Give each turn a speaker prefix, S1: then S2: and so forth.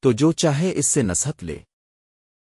S1: تو جو چاہے اس سے نصحت لے۔